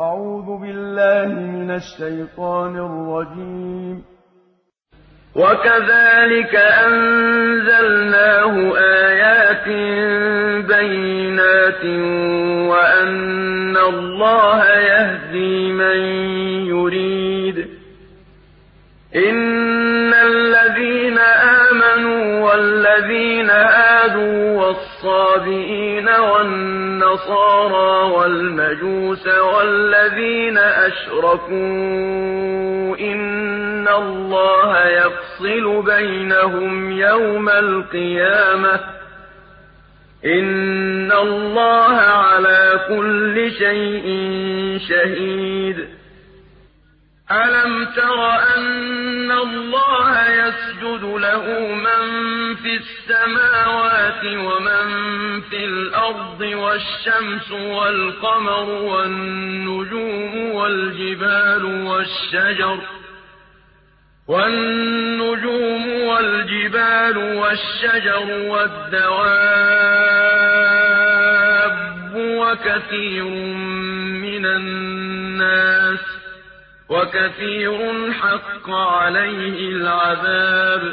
أعوذ بالله من الشيطان الرجيم. وكذلك أنزلناه آيات بينات وأن الله يهدي من يريد. إن هادوا والصابئين والنصارى والمجوس والذين أشركوا إن الله يفصل بينهم يوم القيامة إن الله على كل شيء شهيد ألم تر أن الله من في السماوات ومن في الأرض والشمس والقمر والنجوم والجبال والشجر والنجوم والجبال والشجر والدواب وكثير من الناس وكثير حق عليه العذاب